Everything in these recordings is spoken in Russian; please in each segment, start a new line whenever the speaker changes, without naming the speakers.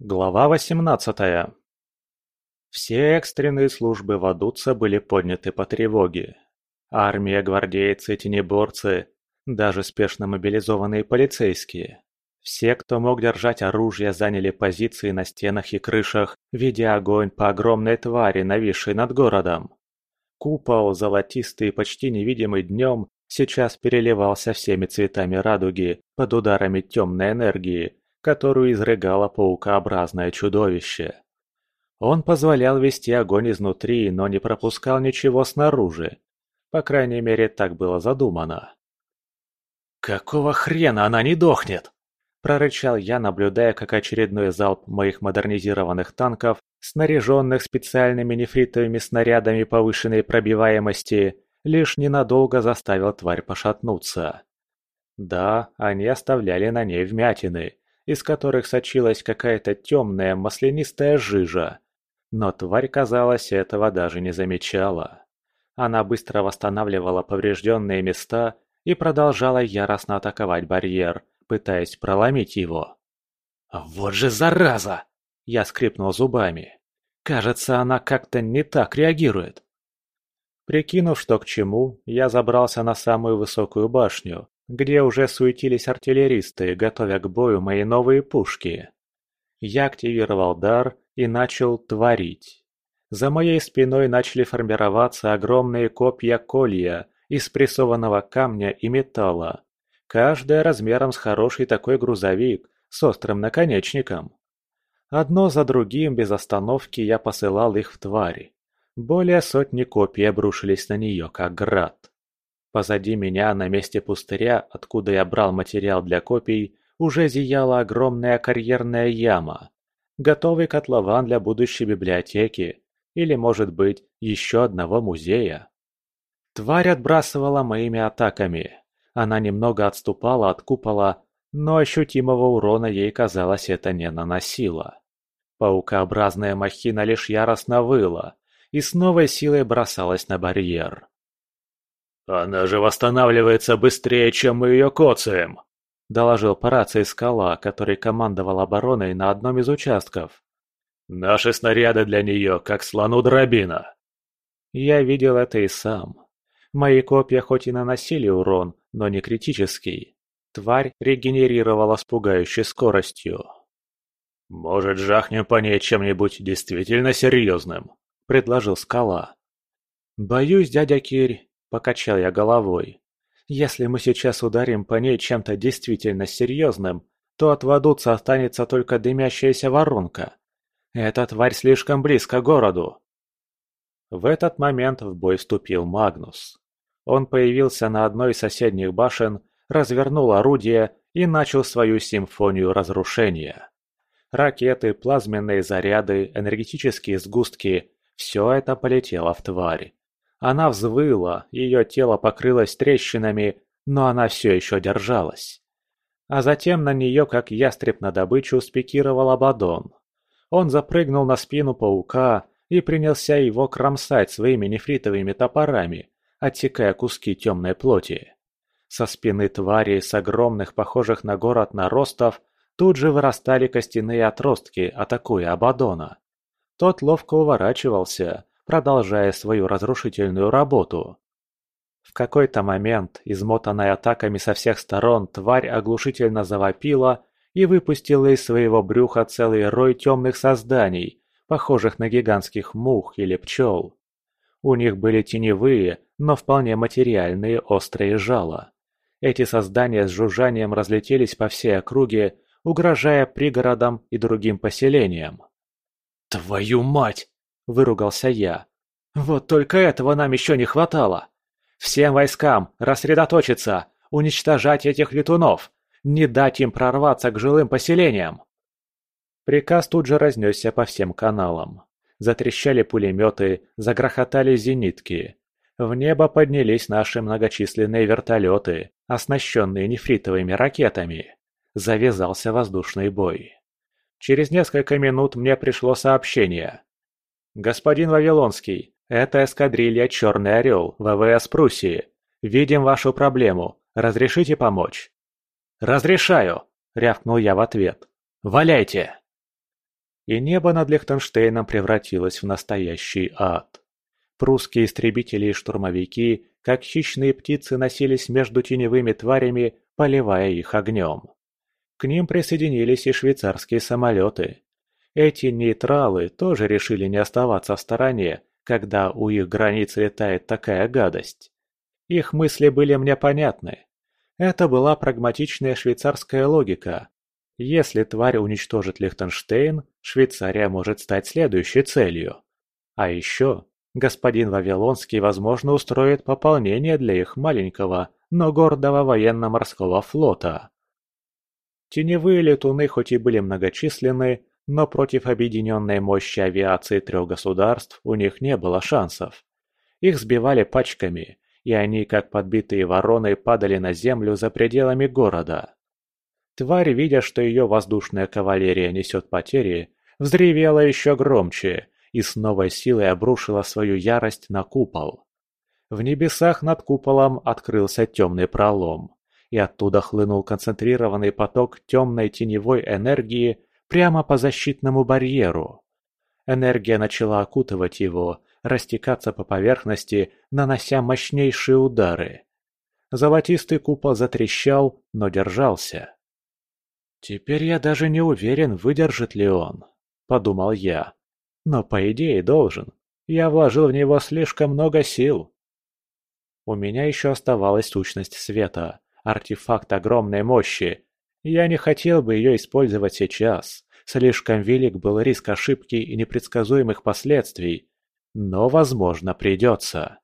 Глава 18 Все экстренные службы Вадуца были подняты по тревоге. Армия, гвардейцы, тенеборцы, даже спешно мобилизованные полицейские. Все, кто мог держать оружие, заняли позиции на стенах и крышах, ведя огонь по огромной твари, нависшей над городом. Купол, золотистый и почти невидимый днем, сейчас переливался всеми цветами радуги под ударами темной энергии, которую изрыгало паукообразное чудовище. Он позволял вести огонь изнутри, но не пропускал ничего снаружи. По крайней мере, так было задумано. «Какого хрена она не дохнет?» – прорычал я, наблюдая, как очередной залп моих модернизированных танков, снаряженных специальными нефритовыми снарядами повышенной пробиваемости, лишь ненадолго заставил тварь пошатнуться. Да, они оставляли на ней вмятины, из которых сочилась какая-то темная маслянистая жижа. Но тварь, казалось, этого даже не замечала. Она быстро восстанавливала поврежденные места и продолжала яростно атаковать барьер, пытаясь проломить его. «Вот же зараза!» Я скрипнул зубами. «Кажется, она как-то не так реагирует». Прикинув, что к чему, я забрался на самую высокую башню где уже суетились артиллеристы, готовя к бою мои новые пушки. Я активировал дар и начал творить. За моей спиной начали формироваться огромные копья-колья из прессованного камня и металла, каждая размером с хороший такой грузовик с острым наконечником. Одно за другим без остановки я посылал их в твари. Более сотни копий обрушились на нее, как град. Позади меня, на месте пустыря, откуда я брал материал для копий, уже зияла огромная карьерная яма. Готовый котлован для будущей библиотеки. Или, может быть, еще одного музея. Тварь отбрасывала моими атаками. Она немного отступала от купола, но ощутимого урона ей, казалось, это не наносило. Паукообразная махина лишь яростно выла и с новой силой бросалась на барьер.
«Она же восстанавливается быстрее, чем мы ее коцаем!» – доложил по рации Скала, который командовал обороной на одном из участков. «Наши снаряды для нее, как слону дробина!»
Я видел это и сам. Мои копья хоть и наносили урон, но не критический. Тварь регенерировала с пугающей скоростью.
«Может, жахнем по ней чем-нибудь действительно серьезным?» – предложил Скала.
«Боюсь, дядя Кирь, Покачал я головой. Если мы сейчас ударим по ней чем-то действительно серьезным, то от Вадуца останется только дымящаяся воронка. Эта тварь слишком близко к городу. В этот момент в бой вступил Магнус. Он появился на одной из соседних башен, развернул орудие и начал свою симфонию разрушения. Ракеты, плазменные заряды, энергетические сгустки – все это полетело в тварь. Она взвыла, ее тело покрылось трещинами, но она все еще держалась. А затем на нее, как ястреб на добычу, спикировал Абадон. Он запрыгнул на спину паука и принялся его кромсать своими нефритовыми топорами, отсекая куски темной плоти. Со спины твари с огромных, похожих на город наростов, тут же вырастали костяные отростки, атакуя Абадона. Тот ловко уворачивался, продолжая свою разрушительную работу. В какой-то момент, измотанная атаками со всех сторон, тварь оглушительно завопила и выпустила из своего брюха целый рой темных созданий, похожих на гигантских мух или пчел. У них были теневые, но вполне материальные острые жала. Эти создания с жужжанием разлетелись по всей округе, угрожая пригородам и другим поселениям.
«Твою мать!»
Выругался я. «Вот только этого нам еще не хватало! Всем войскам рассредоточиться, уничтожать этих летунов, не дать им прорваться к жилым поселениям!» Приказ тут же разнесся по всем каналам. Затрещали пулеметы, загрохотали зенитки. В небо поднялись наши многочисленные вертолеты, оснащенные нефритовыми ракетами. Завязался воздушный бой. Через несколько минут мне пришло сообщение. «Господин Вавилонский, это эскадрилья «Черный орел» ВВС Пруссии. Видим вашу проблему. Разрешите помочь?» «Разрешаю!» – рявкнул я в ответ. «Валяйте!» и небо над Лихтенштейном превратилось в настоящий ад. Прусские истребители и штурмовики, как хищные птицы, носились между теневыми тварями, поливая их огнем. К ним присоединились и швейцарские самолеты. Эти нейтралы тоже решили не оставаться в стороне, когда у их границ летает такая гадость. Их мысли были мне понятны. Это была прагматичная швейцарская логика. Если тварь уничтожит Лихтенштейн, Швейцария может стать следующей целью. А еще господин Вавилонский, возможно, устроит пополнение для их маленького, но гордого военно-морского флота. Теневые летуны хоть и были многочисленны, но против объединенной мощи авиации трех государств у них не было шансов. Их сбивали пачками, и они, как подбитые вороны, падали на землю за пределами города. Тварь, видя, что ее воздушная кавалерия несет потери, взревела еще громче и с новой силой обрушила свою ярость на купол. В небесах над куполом открылся темный пролом, и оттуда хлынул концентрированный поток темной теневой энергии, прямо по защитному барьеру. Энергия начала окутывать его, растекаться по поверхности, нанося мощнейшие удары. Золотистый купол затрещал, но держался. «Теперь я даже не уверен, выдержит ли он», — подумал я. «Но по идее должен. Я вложил в него слишком много сил». У меня еще оставалась сущность света, артефакт огромной мощи, я не хотел бы ее использовать сейчас. Слишком велик был риск ошибки и непредсказуемых последствий. Но, возможно, придется.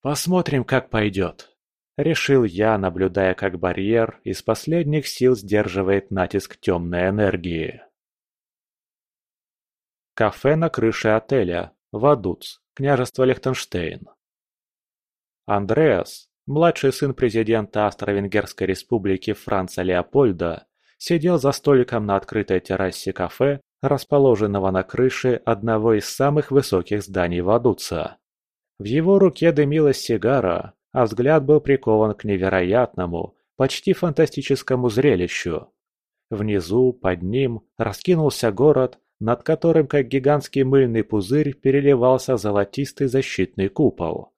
Посмотрим, как пойдет. Решил я, наблюдая, как барьер из последних сил сдерживает натиск темной энергии. Кафе на крыше отеля. Вадуц. Княжество Лихтенштейн. Андреас, Младший сын президента Австро-Венгерской республики Франца Леопольда сидел за столиком на открытой террасе кафе, расположенного на крыше одного из самых высоких зданий Вадуца. В его руке дымилась сигара, а взгляд был прикован к невероятному, почти фантастическому зрелищу. Внизу, под ним, раскинулся город, над которым, как гигантский мыльный пузырь, переливался золотистый защитный купол.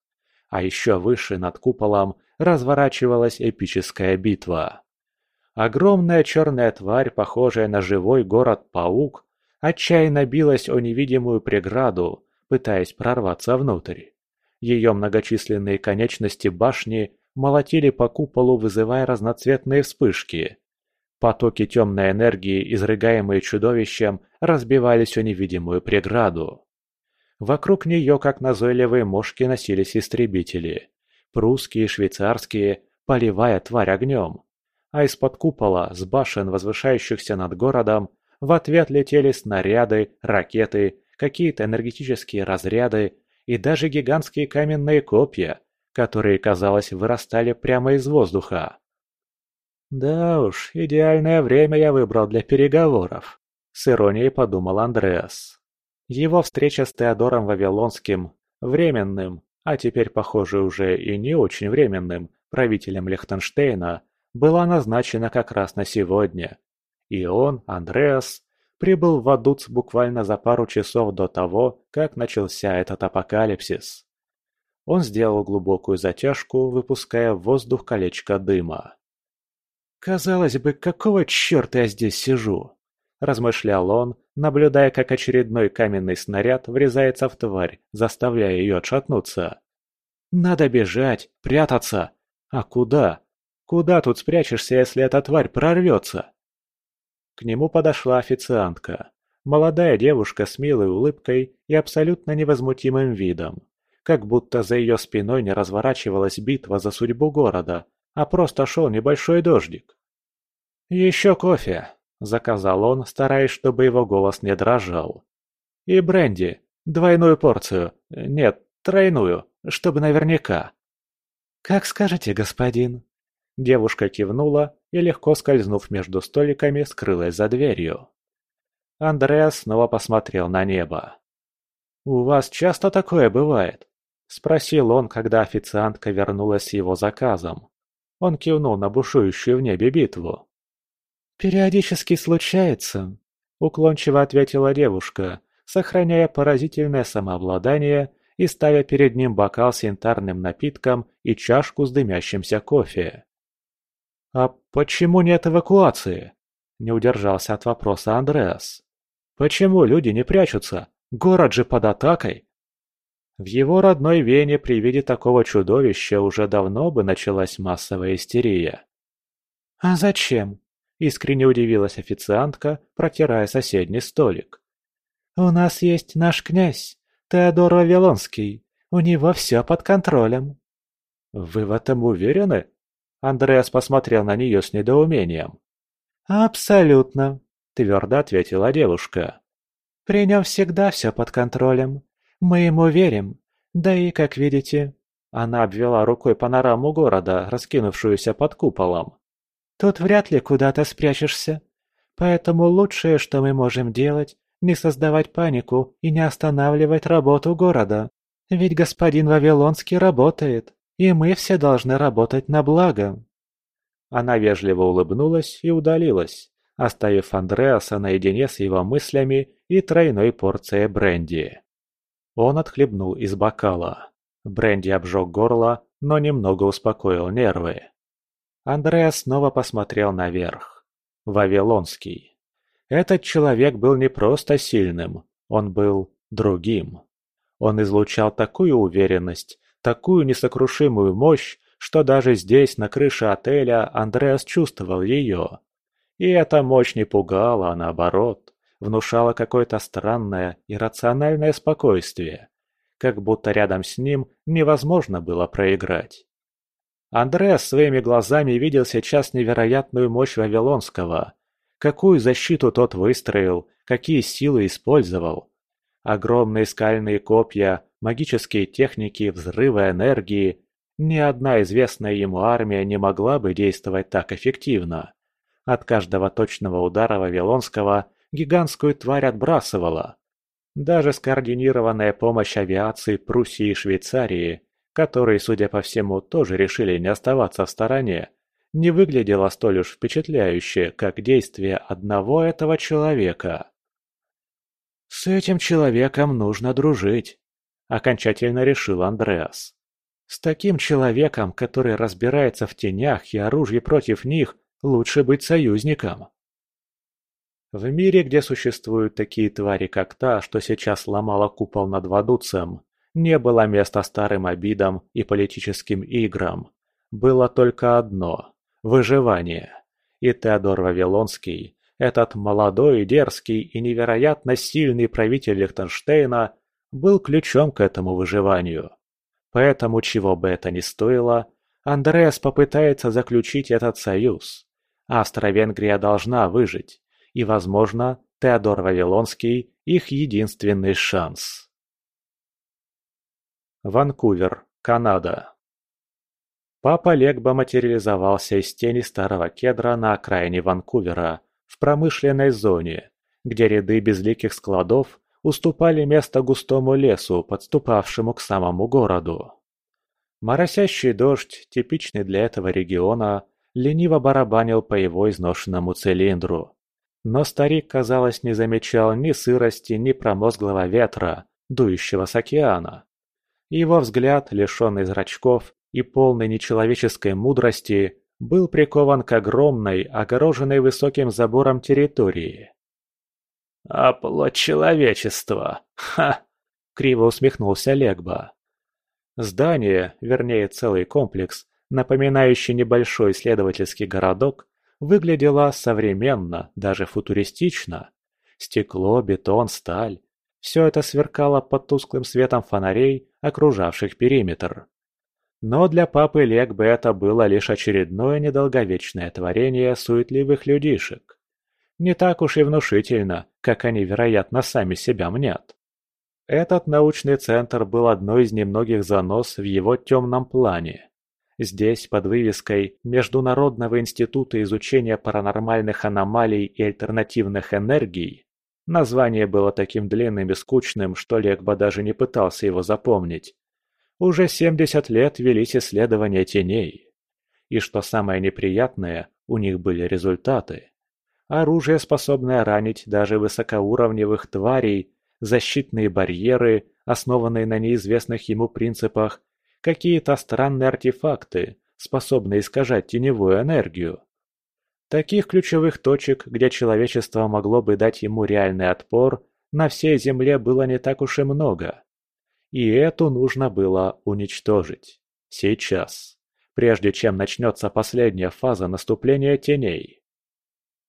А еще выше, над куполом, разворачивалась эпическая битва. Огромная черная тварь, похожая на живой город-паук, отчаянно билась о невидимую преграду, пытаясь прорваться внутрь. Ее многочисленные конечности башни молотили по куполу, вызывая разноцветные вспышки. Потоки темной энергии, изрыгаемые чудовищем, разбивались о невидимую преграду. Вокруг нее, как назойливые мошки, носились истребители. Прусские, швейцарские, поливая тварь огнем. А из-под купола, с башен, возвышающихся над городом, в ответ летели снаряды, ракеты, какие-то энергетические разряды и даже гигантские каменные копья, которые, казалось, вырастали прямо из воздуха. «Да уж, идеальное время я выбрал для переговоров», — с иронией подумал Андреас. Его встреча с Теодором Вавилонским, временным, а теперь, похоже, уже и не очень временным, правителем Лихтенштейна, была назначена как раз на сегодня. И он, Андреас, прибыл в Адуц буквально за пару часов до того, как начался этот апокалипсис. Он сделал глубокую затяжку, выпуская в воздух колечко дыма. «Казалось бы, какого черта я здесь сижу?» – размышлял он, наблюдая, как очередной каменный снаряд врезается в тварь, заставляя ее отшатнуться. «Надо бежать, прятаться! А куда? Куда тут спрячешься, если эта тварь прорвется?» К нему подошла официантка. Молодая девушка с милой улыбкой и абсолютно невозмутимым видом. Как будто за ее спиной не разворачивалась битва за судьбу города, а просто шел небольшой дождик. «Еще кофе!» Заказал он, стараясь, чтобы его голос не дрожал. «И бренди. Двойную порцию. Нет, тройную, чтобы наверняка». «Как скажете, господин». Девушка кивнула и, легко скользнув между столиками, скрылась за дверью. Андреас снова посмотрел на небо. «У вас часто такое бывает?» – спросил он, когда официантка вернулась с его заказом. Он кивнул на бушующую в небе битву. «Периодически случается», — уклончиво ответила девушка, сохраняя поразительное самообладание и ставя перед ним бокал с янтарным напитком и чашку с дымящимся кофе. «А почему нет эвакуации?» – не удержался от вопроса Андреас. «Почему люди не прячутся? Город же под атакой!» В его родной Вене при виде такого чудовища уже давно бы началась массовая истерия. «А зачем?» – искренне удивилась официантка, протирая соседний столик. «У нас есть наш князь, Теодор Вавилонский. У него все под контролем». «Вы в этом уверены?» Андреас посмотрел на нее с недоумением. «Абсолютно», – твердо ответила девушка. «При нем всегда все под контролем. Мы ему верим. Да и, как видите...» Она обвела рукой панораму города, раскинувшуюся под куполом. «Тут вряд ли куда-то спрячешься. Поэтому лучшее, что мы можем делать, не создавать панику и не останавливать работу города. Ведь господин Вавилонский работает, и мы все должны работать на благо». Она вежливо улыбнулась и удалилась, оставив Андреаса наедине с его мыслями и тройной порцией бренди. Он отхлебнул из бокала. Бренди обжег горло, но немного успокоил нервы. Андреас снова посмотрел наверх. Вавилонский. Этот человек был не просто сильным, он был другим. Он излучал такую уверенность, такую несокрушимую мощь, что даже здесь, на крыше отеля, Андреас чувствовал ее. И эта мощь не пугала, а наоборот, внушала какое-то странное, иррациональное спокойствие, как будто рядом с ним невозможно было проиграть. Андреас своими глазами видел сейчас невероятную мощь Вавилонского – Какую защиту тот выстроил, какие силы использовал. Огромные скальные копья, магические техники, взрывы энергии. Ни одна известная ему армия не могла бы действовать так эффективно. От каждого точного удара Вавилонского гигантскую тварь отбрасывала. Даже скоординированная помощь авиации Пруссии и Швейцарии, которые, судя по всему, тоже решили не оставаться в стороне, не выглядело столь уж впечатляюще, как действие одного этого человека. «С этим человеком нужно дружить», – окончательно решил Андреас. «С таким человеком, который разбирается в тенях и оружии против них, лучше быть союзником». В мире, где существуют такие твари, как та, что сейчас ломала купол над Вадуцем, не было места старым обидам и политическим играм. Было только одно выживание. И Теодор Вавилонский, этот молодой, дерзкий и невероятно сильный правитель Лихтенштейна, был ключом к этому выживанию. Поэтому, чего бы это ни стоило, Андреас попытается заключить этот союз. Австро-Венгрия должна выжить, и, возможно, Теодор Вавилонский – их единственный шанс. Ванкувер, Канада. Папа Легба материализовался из тени старого кедра на окраине Ванкувера, в промышленной зоне, где ряды безликих складов уступали место густому лесу, подступавшему к самому городу. Моросящий дождь, типичный для этого региона, лениво барабанил по его изношенному цилиндру. Но старик, казалось, не замечал ни сырости, ни промозглого ветра, дующего с океана. Его взгляд, лишенный зрачков, и полный нечеловеческой мудрости, был прикован к огромной, огороженной высоким забором территории. «Оплоть человечества! Ха!» — криво усмехнулся Легба. Здание, вернее целый комплекс, напоминающий небольшой исследовательский городок, выглядело современно, даже футуристично. Стекло, бетон, сталь – все это сверкало под тусклым светом фонарей, окружавших периметр. Но для папы Легбы это было лишь очередное недолговечное творение суетливых людишек. Не так уж и внушительно, как они, вероятно, сами себя мнят. Этот научный центр был одной из немногих занос в его темном плане. Здесь, под вывеской Международного института изучения паранормальных аномалий и альтернативных энергий, название было таким длинным и скучным, что Легба даже не пытался его запомнить, уже 70 лет велись исследования теней. И что самое неприятное, у них были результаты. оружие, способное ранить даже высокоуровневых тварей, защитные барьеры, основанные на неизвестных ему принципах, какие-то странные артефакты, способные искажать теневую энергию. Таких ключевых точек, где человечество могло бы дать ему реальный отпор, на всей Земле было не так уж и много. И эту нужно было уничтожить. Сейчас. Прежде чем начнется последняя фаза наступления теней.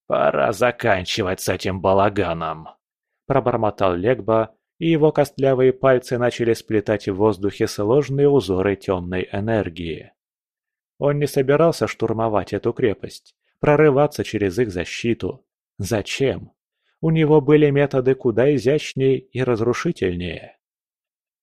«Пора заканчивать с этим балаганом», – пробормотал
Легба, и его костлявые пальцы начали сплетать в воздухе сложные узоры темной энергии. Он не собирался штурмовать эту крепость, прорываться через их защиту. Зачем? У него были методы куда изящнее и разрушительнее.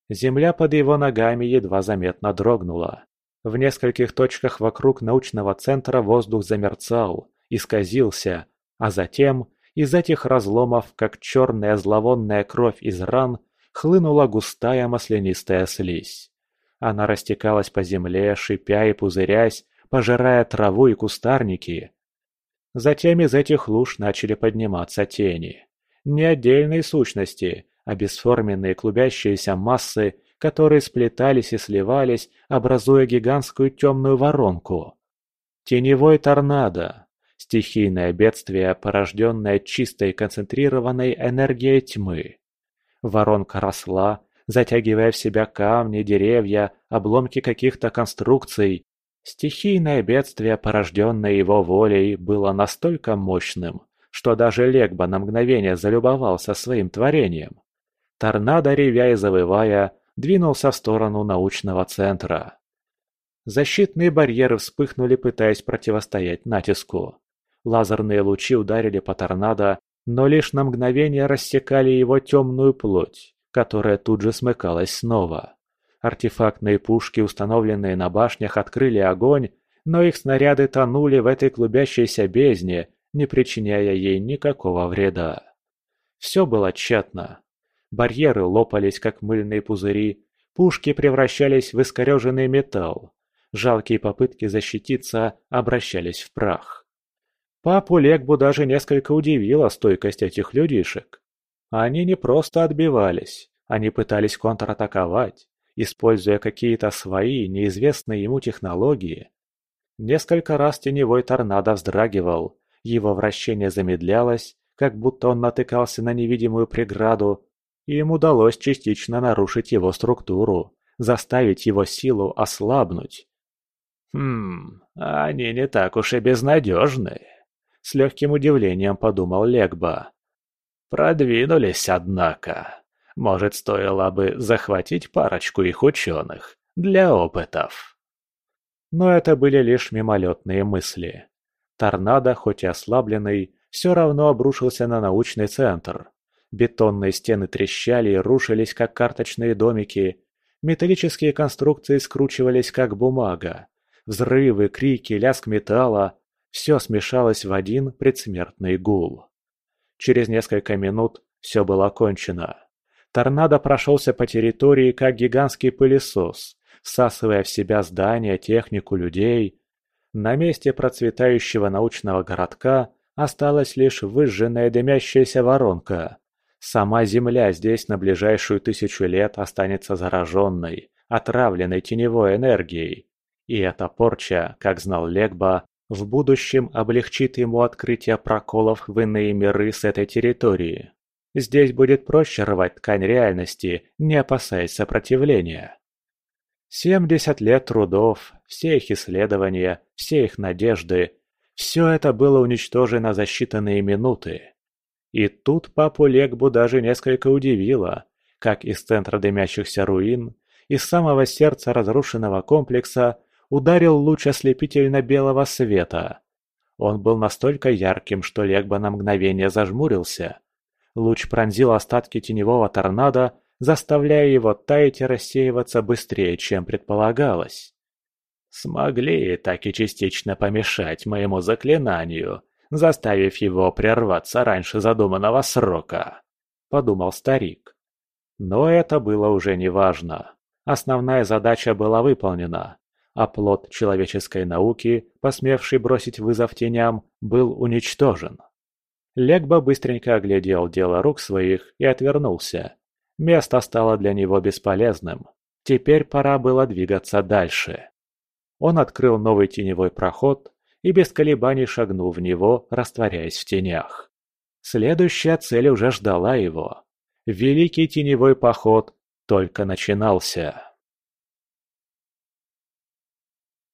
Земля под его ногами едва заметно дрогнула. В нескольких точках вокруг научного центра воздух замерцал, исказился, а затем из этих разломов, как черная зловонная кровь из ран, хлынула густая маслянистая слизь. Она растекалась по земле, шипя и пузырясь, пожирая траву и кустарники. Затем из этих луж начали подниматься тени. Не отдельные сущности, а бесформенные клубящиеся массы, которые сплетались и сливались, образуя гигантскую темную воронку. Теневой торнадо, стихийное бедствие, порожденное чистой концентрированной энергией тьмы. Воронка росла, затягивая в себя камни, деревья, обломки каких-то конструкций. Стихийное бедствие, порожденное его волей, было настолько мощным, что даже Легба на мгновение залюбовался своим творением. Торнадо, ревя и завывая, двинулся в сторону научного центра. Защитные барьеры вспыхнули, пытаясь противостоять натиску. Лазерные лучи ударили по торнадо, но лишь на мгновение рассекали его темную плоть, которая тут же смыкалась снова. Артефактные пушки, установленные на башнях, открыли огонь, но их снаряды тонули в этой клубящейся бездне, не причиняя ей никакого вреда. Все было тщетно. Барьеры лопались, как мыльные пузыри, пушки превращались в искореженный металл. Жалкие попытки защититься обращались в прах. Папу Легбу даже несколько удивила стойкость этих людишек. Они не просто отбивались, они пытались контратаковать, используя какие-то свои, неизвестные ему технологии. Несколько раз теневой торнадо вздрагивал, его вращение замедлялось, как будто он натыкался на невидимую преграду, и им удалось частично нарушить его структуру, заставить его силу ослабнуть.
«Хм, они не так уж и безнадежны», — с легким удивлением подумал Легба. «Продвинулись, однако. Может, стоило бы захватить парочку их ученых для опытов».
Но это были лишь мимолетные мысли. Торнадо, хоть и ослабленный, все равно обрушился на научный центр. Бетонные стены трещали и рушились, как карточные домики. Металлические конструкции скручивались, как бумага. Взрывы, крики, лязг металла – все смешалось в один предсмертный гул. Через несколько минут все было кончено. Торнадо прошелся по территории, как гигантский пылесос, всасывая в себя здания, технику, людей. На месте процветающего научного городка осталась лишь выжженная дымящаяся воронка. Сама Земля здесь на ближайшую тысячу лет останется зараженной, отравленной теневой энергией. И эта порча, как знал Легба, в будущем облегчит ему открытие проколов в иные миры с этой территории. Здесь будет проще рвать ткань реальности, не опасаясь сопротивления. Семьдесят лет трудов, все их исследования, все их надежды – все это было уничтожено за считанные минуты. И тут папу Легбу даже несколько удивило, как из центра дымящихся руин, из самого сердца разрушенного комплекса, ударил луч ослепительно-белого света. Он был настолько ярким, что Легба на мгновение зажмурился. Луч пронзил остатки теневого торнадо, заставляя его таять и рассеиваться быстрее, чем предполагалось.
«Смогли так и частично помешать моему заклинанию», заставив его прерваться раньше задуманного срока», – подумал старик.
Но это было уже неважно. Основная задача была выполнена, а плод человеческой науки, посмевший бросить вызов теням, был уничтожен. Легба быстренько оглядел дело рук своих и отвернулся. Место стало для него бесполезным. Теперь пора было двигаться дальше. Он открыл новый теневой проход и без колебаний шагнул в него, растворяясь в тенях. Следующая цель уже ждала его. Великий теневой поход только начинался.